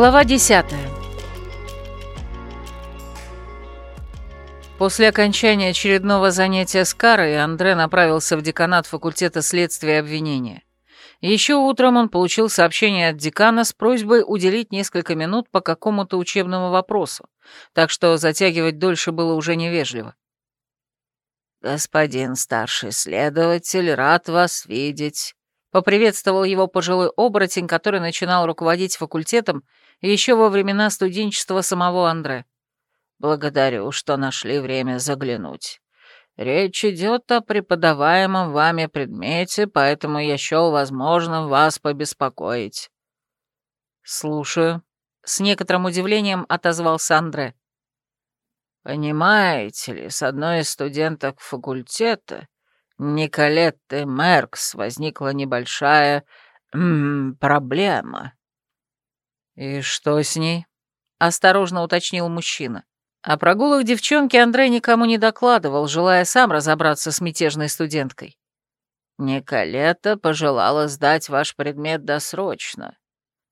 Глава 10 После окончания очередного занятия с Карой Андре направился в деканат факультета следствия и обвинения. Еще утром он получил сообщение от декана с просьбой уделить несколько минут по какому-то учебному вопросу, так что затягивать дольше было уже невежливо. «Господин старший следователь, рад вас видеть», — поприветствовал его пожилой оборотень, который начинал руководить факультетом еще во времена студенчества самого Андре. «Благодарю, что нашли время заглянуть. Речь идет о преподаваемом вами предмете, поэтому я счел возможным вас побеспокоить». «Слушаю», — с некоторым удивлением отозвался Андре. «Понимаете ли, с одной из студенток факультета, Николетты Меркс, возникла небольшая м -м, проблема». «И что с ней?» — осторожно уточнил мужчина. О прогулах девчонки Андрей никому не докладывал, желая сам разобраться с мятежной студенткой. «Николета пожелала сдать ваш предмет досрочно».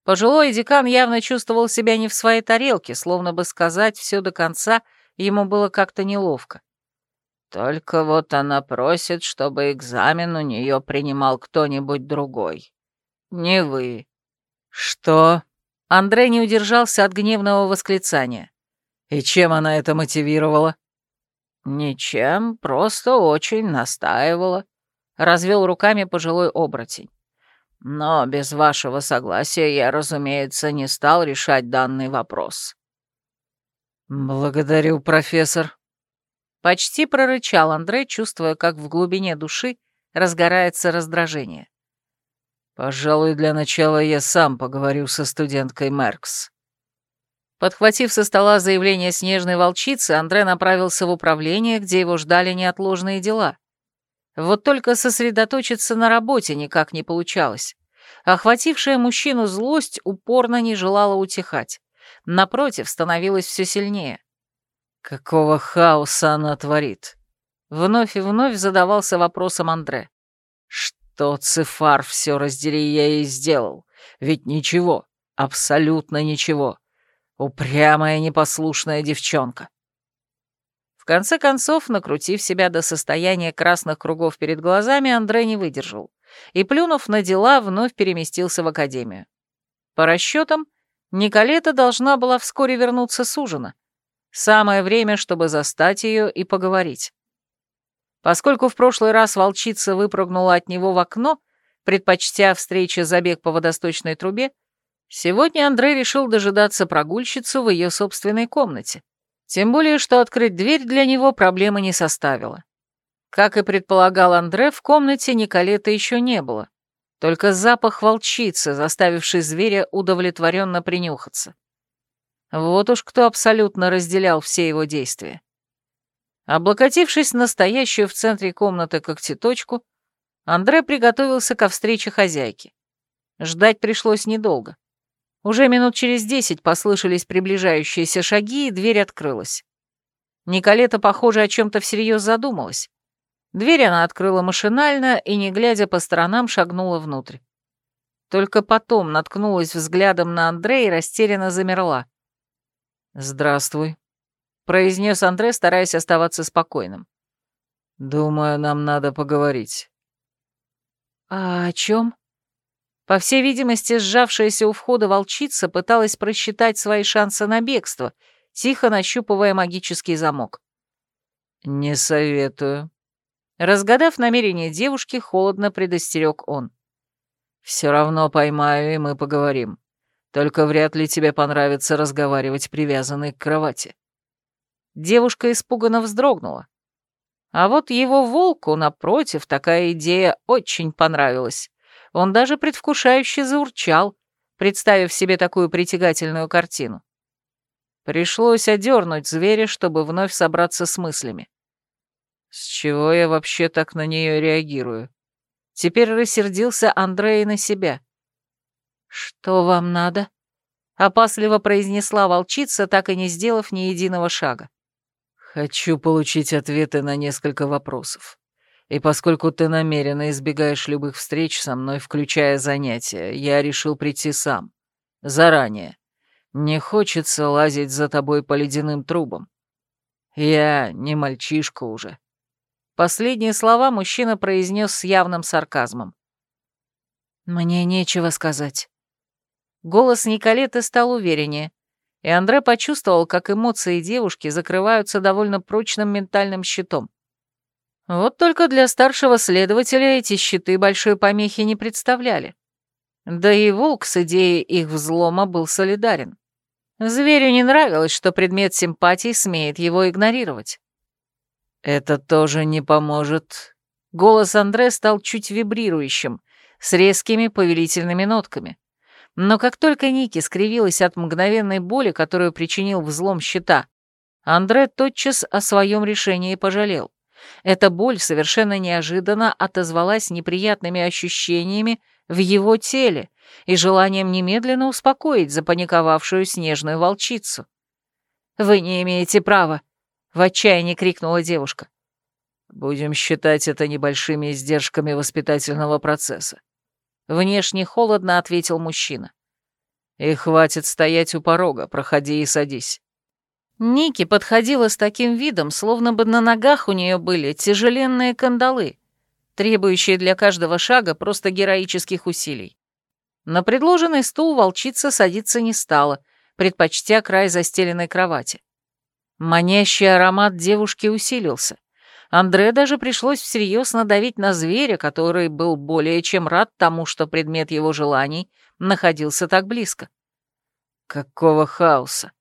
Пожилой декан явно чувствовал себя не в своей тарелке, словно бы сказать все до конца ему было как-то неловко. «Только вот она просит, чтобы экзамен у нее принимал кто-нибудь другой. Не вы». «Что?» Андрей не удержался от гневного восклицания. И чем она это мотивировала? Ничем, просто очень настаивала. Развел руками пожилой оборотень. Но без вашего согласия я, разумеется, не стал решать данный вопрос. Благодарю, профессор. Почти прорычал Андрей, чувствуя, как в глубине души разгорается раздражение. Пожалуй, для начала я сам поговорю со студенткой Меркс. Подхватив со стола заявление снежной волчицы, Андре направился в управление, где его ждали неотложные дела. Вот только сосредоточиться на работе никак не получалось. Охватившая мужчину злость упорно не желала утихать. Напротив, становилась все сильнее. Какого хаоса она творит? Вновь и вновь задавался вопросом Андре. Что Цифар все раздели я ей сделал? Ведь ничего, абсолютно ничего. Упрямая непослушная девчонка. В конце концов, накрутив себя до состояния красных кругов перед глазами, Андрей не выдержал и, плюнув на дела, вновь переместился в академию. По расчетам, Николета должна была вскоре вернуться с ужина. Самое время, чтобы застать ее и поговорить. Поскольку в прошлый раз волчица выпрыгнула от него в окно, предпочтя встрече забег по водосточной трубе, Сегодня Андрей решил дожидаться прогульщицу в ее собственной комнате. Тем более, что открыть дверь для него проблемы не составило. Как и предполагал Андре, в комнате Николета еще не было. Только запах волчицы, заставивший зверя удовлетворенно принюхаться. Вот уж кто абсолютно разделял все его действия. Облокотившись на стоящую в центре комнаты когтеточку, Андре приготовился ко встрече хозяйки. Ждать пришлось недолго. Уже минут через десять послышались приближающиеся шаги, и дверь открылась. Николета, похоже, о чем-то всерьез задумалась. Дверь она открыла машинально и, не глядя по сторонам, шагнула внутрь. Только потом наткнулась взглядом на Андрея и растерянно замерла. «Здравствуй», — произнес Андрей, стараясь оставаться спокойным. «Думаю, нам надо поговорить». «А о чем?» По всей видимости, сжавшаяся у входа волчица пыталась просчитать свои шансы на бегство, тихо нащупывая магический замок. «Не советую». Разгадав намерение девушки, холодно предостерег он. «Все равно поймаю, и мы поговорим. Только вряд ли тебе понравится разговаривать привязанной к кровати». Девушка испуганно вздрогнула. А вот его волку, напротив, такая идея очень понравилась. Он даже предвкушающе заурчал, представив себе такую притягательную картину. Пришлось одернуть зверя, чтобы вновь собраться с мыслями. С чего я вообще так на нее реагирую? Теперь рассердился Андрей на себя. «Что вам надо?» — опасливо произнесла волчица, так и не сделав ни единого шага. «Хочу получить ответы на несколько вопросов. И поскольку ты намеренно избегаешь любых встреч со мной, включая занятия, я решил прийти сам. Заранее. Не хочется лазить за тобой по ледяным трубам. Я не мальчишка уже». Последние слова мужчина произнес с явным сарказмом. «Мне нечего сказать». Голос Николеты стал увереннее, и Андре почувствовал, как эмоции девушки закрываются довольно прочным ментальным щитом. Вот только для старшего следователя эти щиты большой помехи не представляли. Да и волк с идеей их взлома был солидарен. Зверю не нравилось, что предмет симпатии смеет его игнорировать. «Это тоже не поможет». Голос Андре стал чуть вибрирующим, с резкими повелительными нотками. Но как только Ники скривилась от мгновенной боли, которую причинил взлом щита, Андре тотчас о своем решении пожалел. Эта боль совершенно неожиданно отозвалась неприятными ощущениями в его теле и желанием немедленно успокоить запаниковавшую снежную волчицу. «Вы не имеете права!» В отчаянии крикнула девушка. «Будем считать это небольшими издержками воспитательного процесса». Внешне холодно ответил мужчина. «И хватит стоять у порога, проходи и садись». Ники подходила с таким видом, словно бы на ногах у нее были тяжеленные кандалы, требующие для каждого шага просто героических усилий. На предложенный стул волчица садиться не стала, предпочтя край застеленной кровати. Манящий аромат девушки усилился. Андре даже пришлось всерьез надавить на зверя, который был более чем рад тому, что предмет его желаний находился так близко. Какого хаоса!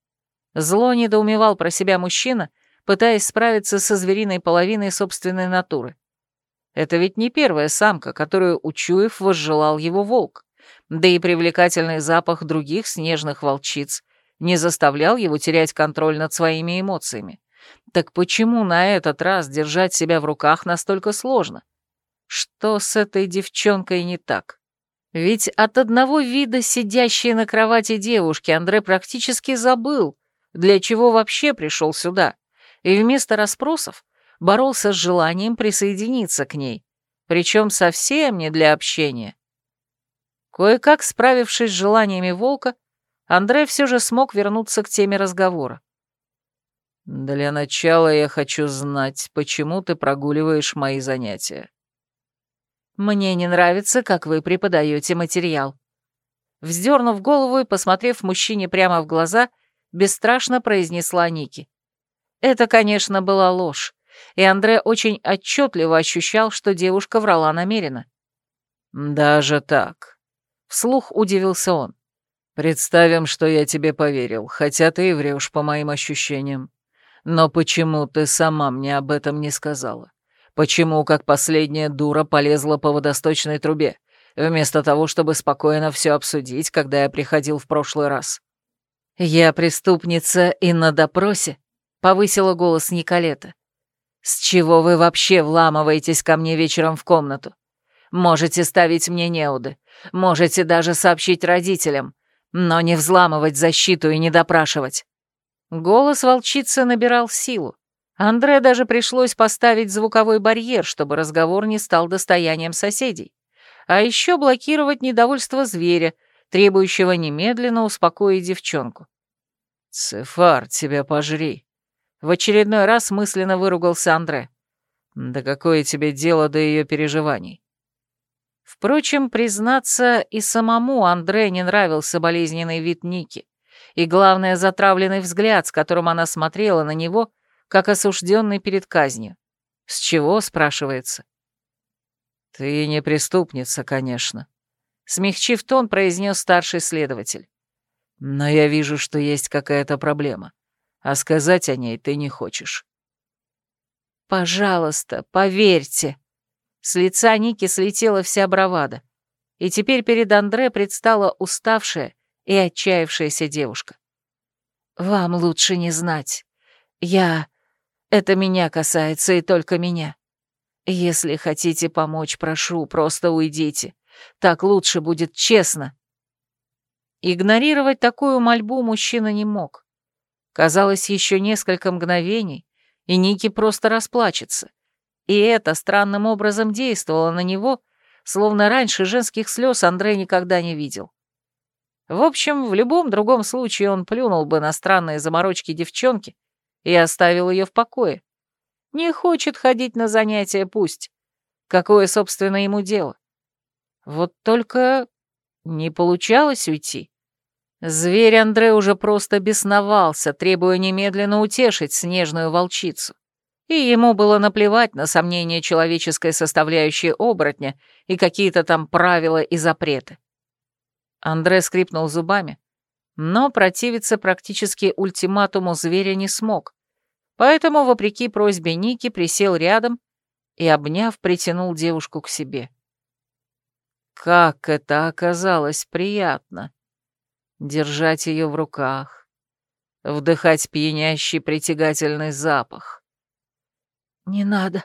Зло недоумевал про себя мужчина, пытаясь справиться со звериной половиной собственной натуры. Это ведь не первая самка, которую, учуяв, возжелал его волк, да и привлекательный запах других снежных волчиц не заставлял его терять контроль над своими эмоциями. Так почему на этот раз держать себя в руках настолько сложно? Что с этой девчонкой не так? Ведь от одного вида сидящей на кровати девушки Андре практически забыл, для чего вообще пришел сюда, и вместо расспросов боролся с желанием присоединиться к ней, причем совсем не для общения. Кое-как справившись с желаниями волка, Андрей все же смог вернуться к теме разговора. «Для начала я хочу знать, почему ты прогуливаешь мои занятия». «Мне не нравится, как вы преподаете материал». Вздернув голову и посмотрев мужчине прямо в глаза, бесстрашно произнесла Ники. Это, конечно, была ложь, и Андре очень отчетливо ощущал, что девушка врала намеренно. «Даже так?» — вслух удивился он. Представим, что я тебе поверил, хотя ты и врешь по моим ощущениям. Но почему ты сама мне об этом не сказала? Почему, как последняя дура, полезла по водосточной трубе, вместо того, чтобы спокойно все обсудить, когда я приходил в прошлый раз? «Я преступница и на допросе», — повысила голос Николета. «С чего вы вообще вламываетесь ко мне вечером в комнату? Можете ставить мне неуды, можете даже сообщить родителям, но не взламывать защиту и не допрашивать. Голос волчицы набирал силу. Андре даже пришлось поставить звуковой барьер, чтобы разговор не стал достоянием соседей. А еще блокировать недовольство зверя, требующего немедленно успокоить девчонку. «Цефар, тебя пожри!» В очередной раз мысленно выругался Андре. «Да какое тебе дело до ее переживаний? Впрочем, признаться, и самому Андре не нравился болезненный вид Ники, и, главное, затравленный взгляд, с которым она смотрела на него, как осужденный перед казнью. С чего, спрашивается? «Ты не преступница, конечно», — смягчив тон, произнес старший следователь. «Но я вижу, что есть какая-то проблема, а сказать о ней ты не хочешь». «Пожалуйста, поверьте», с лица Ники слетела вся бравада, и теперь перед Андре предстала уставшая и отчаявшаяся девушка. «Вам лучше не знать. Я... Это меня касается и только меня. Если хотите помочь, прошу, просто уйдите. Так лучше будет честно». Игнорировать такую мольбу мужчина не мог. Казалось, еще несколько мгновений, и Ники просто расплачется. И это странным образом действовало на него, словно раньше женских слез Андрей никогда не видел. В общем, в любом другом случае он плюнул бы на странные заморочки девчонки и оставил ее в покое. Не хочет ходить на занятия, пусть. Какое, собственно, ему дело? Вот только не получалось уйти. Зверь Андре уже просто бесновался, требуя немедленно утешить снежную волчицу. И ему было наплевать на сомнения человеческой составляющей оборотня и какие-то там правила и запреты. Андре скрипнул зубами, но противиться практически ультиматуму зверя не смог, поэтому, вопреки просьбе Ники, присел рядом и, обняв, притянул девушку к себе. Как это оказалось приятно! держать ее в руках, вдыхать пьянящий притягательный запах. «Не надо,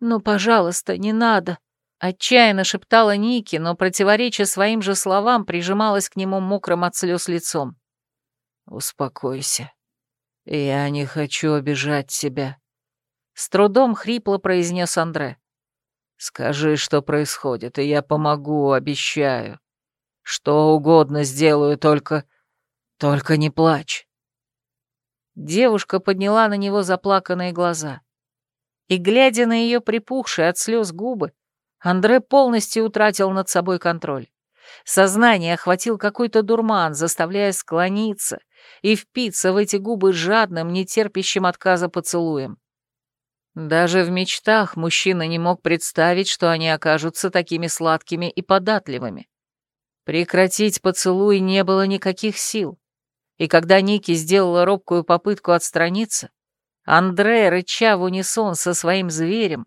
ну, пожалуйста, не надо», — отчаянно шептала Ники, но, противореча своим же словам, прижималась к нему мокрым от слез лицом. «Успокойся. Я не хочу обижать тебя», — с трудом хрипло произнес Андре. «Скажи, что происходит, и я помогу, обещаю». Что угодно сделаю, только... только не плачь. Девушка подняла на него заплаканные глаза. И, глядя на ее припухшие от слез губы, Андре полностью утратил над собой контроль. Сознание охватил какой-то дурман, заставляя склониться и впиться в эти губы жадным, нетерпящим отказа поцелуем. Даже в мечтах мужчина не мог представить, что они окажутся такими сладкими и податливыми. Прекратить поцелуй не было никаких сил, и когда Ники сделала робкую попытку отстраниться, Андре, рыча в унисон со своим зверем,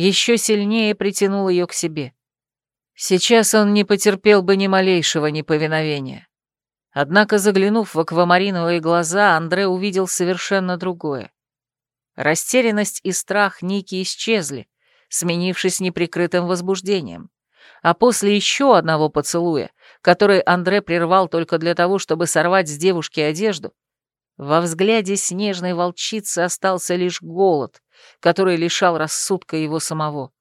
еще сильнее притянул ее к себе. Сейчас он не потерпел бы ни малейшего неповиновения. Однако, заглянув в аквамариновые глаза, Андре увидел совершенно другое. Растерянность и страх Ники исчезли, сменившись неприкрытым возбуждением а после еще одного поцелуя, который Андре прервал только для того, чтобы сорвать с девушки одежду, во взгляде снежной волчицы остался лишь голод, который лишал рассудка его самого.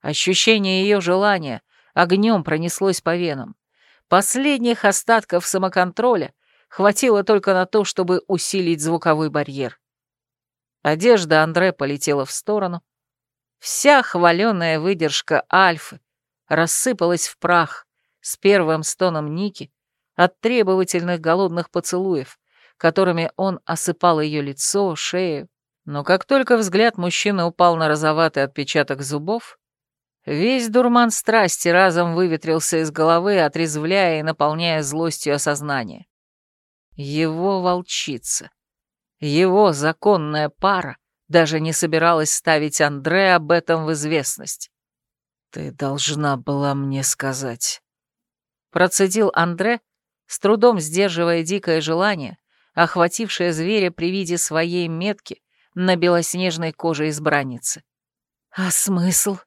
Ощущение ее желания огнем пронеслось по венам. Последних остатков самоконтроля хватило только на то, чтобы усилить звуковой барьер. Одежда Андре полетела в сторону. Вся хваленая выдержка Альфы, рассыпалась в прах с первым стоном Ники от требовательных голодных поцелуев, которыми он осыпал ее лицо, шею. Но как только взгляд мужчины упал на розоватый отпечаток зубов, весь дурман страсти разом выветрился из головы, отрезвляя и наполняя злостью осознание. Его волчица, его законная пара даже не собиралась ставить Андре об этом в известность. «Ты должна была мне сказать». Процедил Андре, с трудом сдерживая дикое желание, охватившее зверя при виде своей метки на белоснежной коже избранницы. «А смысл?»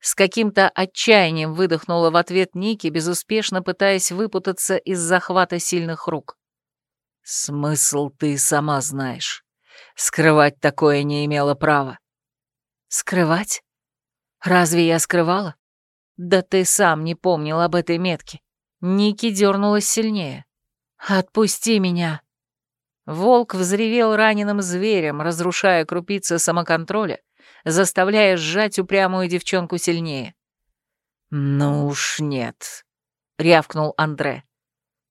С каким-то отчаянием выдохнула в ответ Ники, безуспешно пытаясь выпутаться из захвата сильных рук. «Смысл ты сама знаешь. Скрывать такое не имела права». «Скрывать? Разве я скрывала? Да ты сам не помнил об этой метке. Ники дернулась сильнее. «Отпусти меня!» Волк взревел раненым зверем, разрушая крупицы самоконтроля, заставляя сжать упрямую девчонку сильнее. «Ну уж нет», — рявкнул Андре.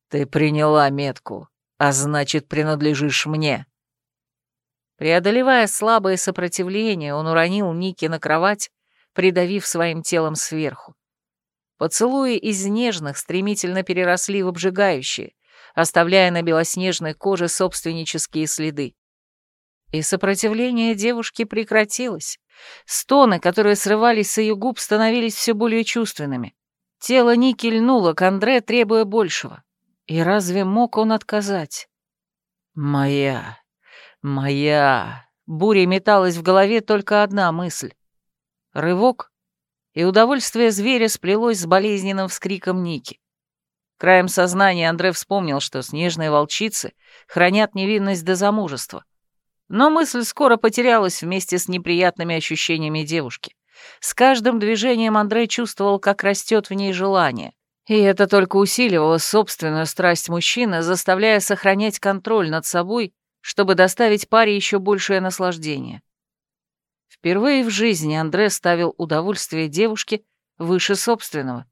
«Ты приняла метку, а значит, принадлежишь мне». Преодолевая слабое сопротивление, он уронил Ники на кровать придавив своим телом сверху. Поцелуи из нежных стремительно переросли в обжигающие, оставляя на белоснежной коже собственнические следы. И сопротивление девушки прекратилось. Стоны, которые срывались с ее губ, становились все более чувственными. Тело Ники льнуло к Андре, требуя большего. И разве мог он отказать? «Моя, моя...» Бурей металась в голове только одна мысль. Рывок, и удовольствие зверя сплелось с болезненным вскриком Ники. Краем сознания Андре вспомнил, что снежные волчицы хранят невинность до замужества. Но мысль скоро потерялась вместе с неприятными ощущениями девушки. С каждым движением Андрей чувствовал, как растет в ней желание. И это только усиливало собственную страсть мужчины, заставляя сохранять контроль над собой, чтобы доставить паре еще большее наслаждение. Впервые в жизни Андре ставил удовольствие девушке выше собственного.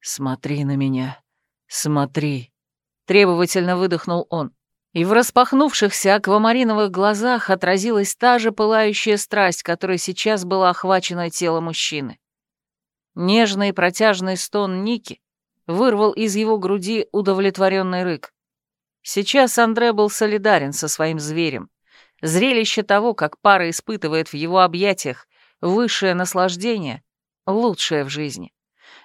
«Смотри на меня, смотри», — требовательно выдохнул он. И в распахнувшихся аквамариновых глазах отразилась та же пылающая страсть, которой сейчас была охвачена тело мужчины. Нежный протяжный стон Ники вырвал из его груди удовлетворенный рык. Сейчас Андре был солидарен со своим зверем. Зрелище того, как пара испытывает в его объятиях высшее наслаждение, лучшее в жизни.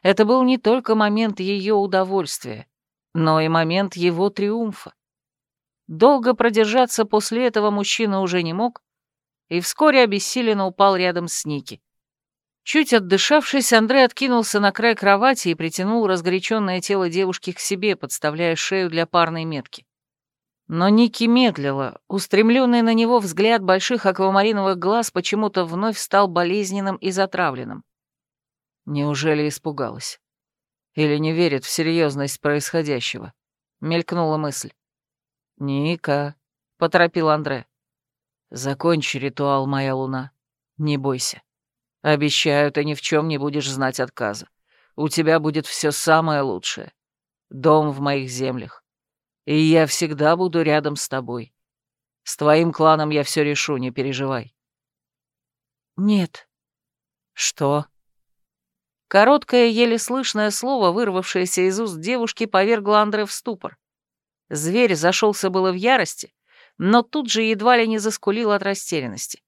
Это был не только момент ее удовольствия, но и момент его триумфа. Долго продержаться после этого мужчина уже не мог, и вскоре обессиленно упал рядом с Ники. Чуть отдышавшись, Андрей откинулся на край кровати и притянул разгоряченное тело девушки к себе, подставляя шею для парной метки. Но Ники медлила, устремленный на него взгляд больших аквамариновых глаз почему-то вновь стал болезненным и затравленным. Неужели испугалась? Или не верит в серьезность происходящего? Мелькнула мысль. «Ника», — поторопил Андре. «Закончи ритуал, моя луна. Не бойся». Обещаю, ты ни в чем не будешь знать отказа. У тебя будет все самое лучшее. Дом в моих землях. И я всегда буду рядом с тобой. С твоим кланом я все решу, не переживай. Нет. Что? Короткое, еле слышное слово, вырвавшееся из уст девушки, повергло Андре в ступор. Зверь зашелся было в ярости, но тут же едва ли не заскулил от растерянности.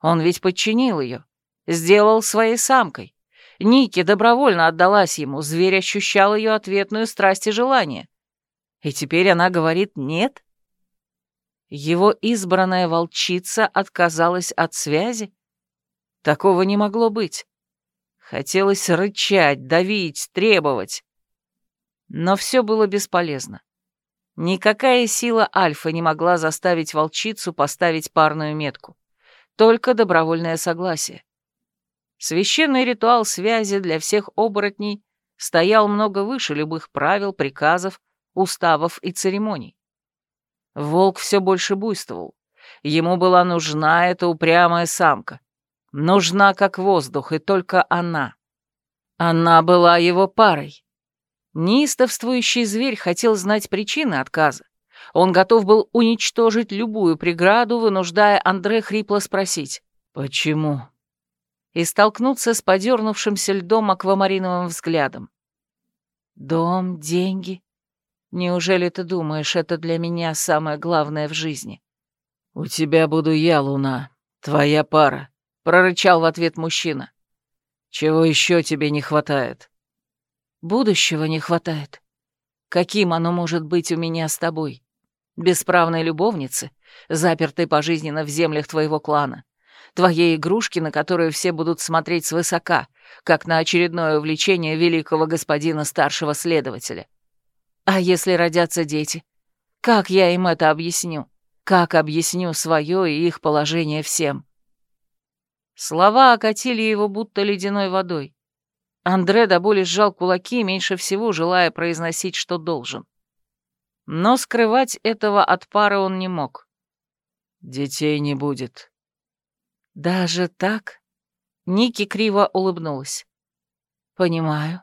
Он ведь подчинил ее сделал своей самкой. Ники добровольно отдалась ему, зверь ощущал ее ответную страсть и желание. И теперь она говорит «нет»? Его избранная волчица отказалась от связи? Такого не могло быть. Хотелось рычать, давить, требовать. Но все было бесполезно. Никакая сила Альфа не могла заставить волчицу поставить парную метку. Только добровольное согласие. Священный ритуал связи для всех оборотней стоял много выше любых правил, приказов, уставов и церемоний. Волк все больше буйствовал. Ему была нужна эта упрямая самка. Нужна как воздух, и только она. Она была его парой. Неистовствующий зверь хотел знать причины отказа. Он готов был уничтожить любую преграду, вынуждая Андре хрипло спросить «Почему?» и столкнуться с подернувшимся льдом аквамариновым взглядом. «Дом, деньги. Неужели ты думаешь, это для меня самое главное в жизни?» «У тебя буду я, Луна, твоя пара», — прорычал в ответ мужчина. «Чего еще тебе не хватает?» «Будущего не хватает. Каким оно может быть у меня с тобой? Бесправной любовницы, запертой пожизненно в землях твоего клана, твоей игрушки, на которую все будут смотреть свысока, как на очередное увлечение великого господина старшего следователя. А если родятся дети? Как я им это объясню? Как объясню свое и их положение всем? Слова окатили его будто ледяной водой. Андре до боли сжал кулаки, меньше всего желая произносить, что должен. Но скрывать этого от пары он не мог. «Детей не будет», «Даже так?» Ники криво улыбнулась. «Понимаю.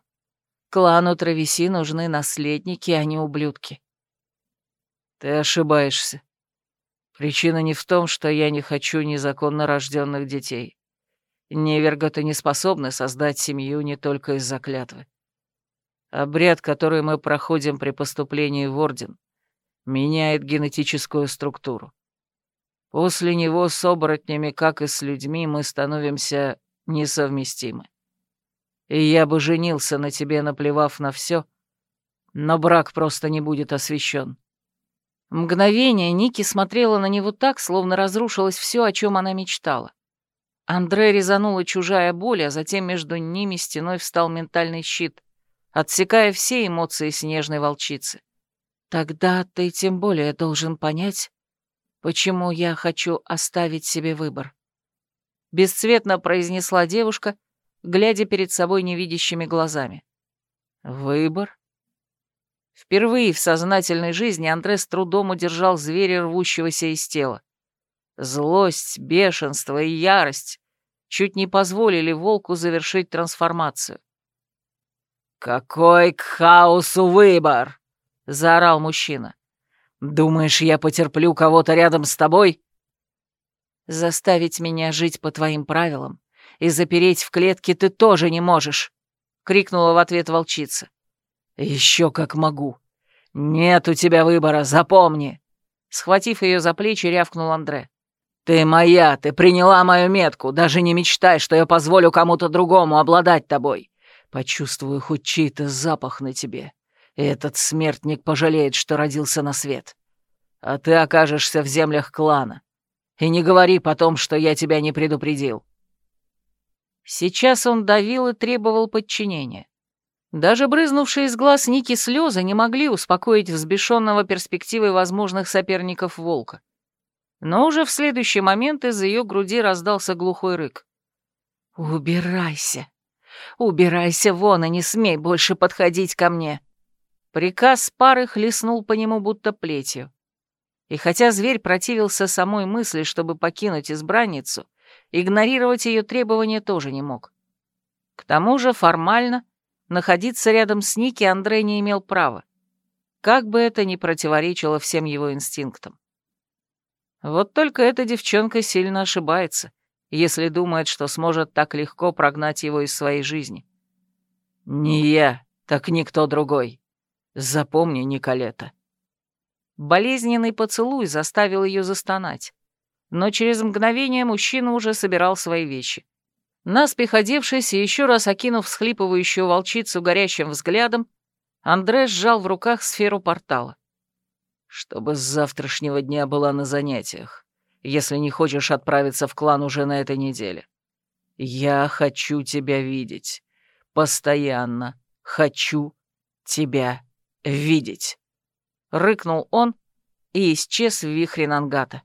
Клану Травеси нужны наследники, а не ублюдки». «Ты ошибаешься. Причина не в том, что я не хочу незаконно рожденных детей. Неверготы не способны создать семью не только из-за клятвы. Обряд, который мы проходим при поступлении в Орден, меняет генетическую структуру. После него с оборотнями, как и с людьми, мы становимся несовместимы. И я бы женился на тебе, наплевав на все, но брак просто не будет освящен. Мгновение Ники смотрела на него так, словно разрушилось все, о чем она мечтала. Андре резанула чужая боль, а затем между ними стеной встал ментальный щит, отсекая все эмоции снежной волчицы. «Тогда ты тем более должен понять, почему я хочу оставить себе выбор. Бесцветно произнесла девушка, глядя перед собой невидящими глазами. Выбор? Впервые в сознательной жизни Андре с трудом удержал зверя, рвущегося из тела. Злость, бешенство и ярость чуть не позволили волку завершить трансформацию. «Какой к хаосу выбор!» — заорал мужчина. «Думаешь, я потерплю кого-то рядом с тобой?» «Заставить меня жить по твоим правилам и запереть в клетке ты тоже не можешь!» — крикнула в ответ волчица. «Еще как могу. Нет у тебя выбора, запомни!» Схватив ее за плечи, рявкнул Андре. «Ты моя, ты приняла мою метку, даже не мечтай, что я позволю кому-то другому обладать тобой. Почувствую хоть чей-то запах на тебе, и этот смертник пожалеет, что родился на свет. А ты окажешься в землях клана. И не говори потом, что я тебя не предупредил». Сейчас он давил и требовал подчинения. Даже брызнувшие из глаз Ники слезы не могли успокоить взбешенного перспективой возможных соперников волка. Но уже в следующий момент из ее груди раздался глухой рык. «Убирайся! Убирайся вон и не смей больше подходить ко мне!» Приказ пары хлестнул по нему будто плетью. И хотя зверь противился самой мысли, чтобы покинуть избранницу, игнорировать ее требования тоже не мог. К тому же формально находиться рядом с Ники Андрей не имел права, как бы это ни противоречило всем его инстинктам. Вот только эта девчонка сильно ошибается, если думает, что сможет так легко прогнать его из своей жизни. «Не я, так никто другой. Запомни, Николета». Болезненный поцелуй заставил ее застонать, но через мгновение мужчина уже собирал свои вещи. Наспех одевшись и еще раз окинув всхлипывающую волчицу горящим взглядом, Андре сжал в руках сферу портала. «Чтобы с завтрашнего дня была на занятиях, если не хочешь отправиться в клан уже на этой неделе. Я хочу тебя видеть. Постоянно хочу тебя видеть», — рыкнул он и исчез в вихре Нангата.